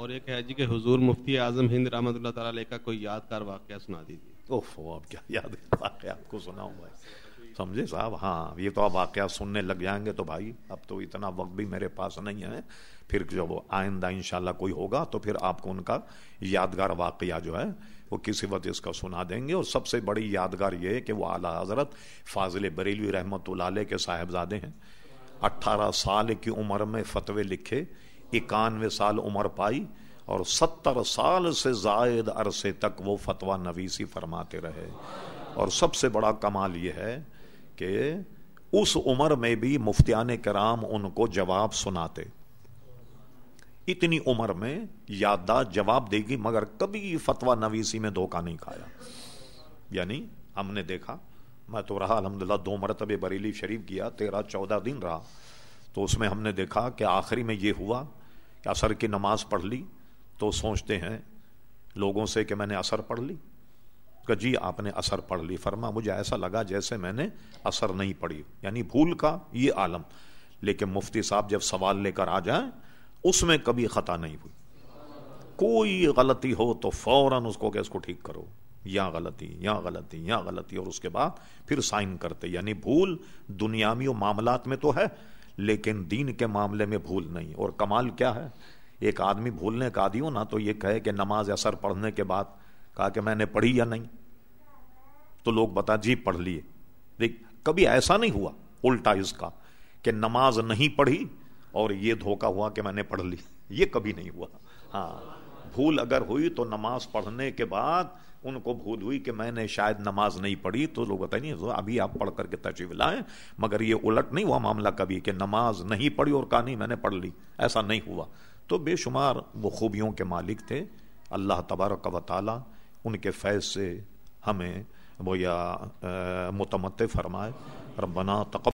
اور ایک ہے جی کہ حضور مفتی اعظم ہند رحمۃ اللہ تعالی علیہ کا کوئی یادگار واقعہ سنا دیجیے اوف اب کیا یاد واقعہ آپ کو سنا سناؤں بھائی۔ سمجھے صاحب؟ ہاں یہ تو آپ واقعہ سننے لگ جائیں گے تو بھائی، اب تو اتنا وقت بھی میرے پاس نہیں ہے۔ پھر جب آئندہ انشاءاللہ کوئی ہوگا تو پھر آپ کو ان کا یادگار واقعہ جو ہے وہ کسی وقت اس کا سنا دیں گے۔ اور سب سے بڑی یادگار یہ ہے کہ وہ اعلیٰ حضرت فاضل بریلوی رحمت اللہ علیہ کے صاحبزادے ہیں۔ اٹھارہ سال کی عمر میں فتوے لکھے اکانوے سال عمر پائی اور ستر سال سے زائد عرصے تک وہ فتویٰ نویسی فرماتے رہے۔ اور سب سے بڑا کمال یہ ہے کہ اس عمر میں بھی مفتیان کرام ان کو جواب سناتے۔ اتنی عمر میں یادداشت جواب دے گی، مگر کبھی فتویٰ نویسی میں دھوکہ نہیں کھایا۔ یعنی ہم نے دیکھا، میں تو رہا الحمدللہ دو مرتبہ بریلی شریف کیا تیرہ چودہ دن رہا۔ تو اس میں ہم نے دیکھا کہ آخری میں یہ ہوا اثر کی نماز پڑھ لی تو سوچتے ہیں لوگوں سے کہ میں نے اثر پڑھ لی۔ کہ جی آپ نے اثر پڑھ لی۔ فرما، مجھے ایسا لگا جیسے میں نے اثر نہیں پڑھی۔ یعنی بھول کا یہ عالم۔ لیکن مفتی صاحب جب سوال لے کر آ جائیں، اس میں کبھی خطا نہیں ہوئی۔ کوئی غلطی ہو تو فوراً اس کو کہ اس کو ٹھیک کرو۔ یا غلطی یا غلطی یا غلطی۔ اور اس کے بعد پھر سائن کرتے۔ یعنی بھول دنیاوی معاملات میں تو ہے۔ لیکن دین کے معاملے میں بھول نہیں۔ اور کمال کیا ہے؟ ایک آدمی بھولنے کا عادی ہو نا تو یہ کہے کہ نماز اثر پڑھنے کے بعد کہا کہ میں نے پڑھی یا نہیں؟ تو لوگ بتا جی پڑھ لیے۔ دیکھ، کبھی ایسا نہیں ہوا، الٹا اس کا کہ نماز نہیں پڑھی اور یہ دھوکا ہوا کہ میں نے پڑھ لی۔ یہ کبھی نہیں ہوا۔ ہاں۔ بھول اگر ہوئی تو نماز پڑھنے کے بعد ان کو بھول ہوئی کہ میں نے شاید نماز نہیں پڑھی تو لوگ بتائیں نہیں ابھی آپ پڑھ کر کے تشریف لائیں۔ مگر یہ الٹ نہیں ہوا معاملہ کبھی کہ نماز نہیں پڑھی اور کہا نہیں میں نے پڑھ لی، ایسا نہیں ہوا۔ تو بے شمار وہ خوبیوں کے مالک تھے۔ اللہ تبارک و تعالی ان کے فیض سے ہمیں وہ یا متمت فرمائے۔ ربنا تقبل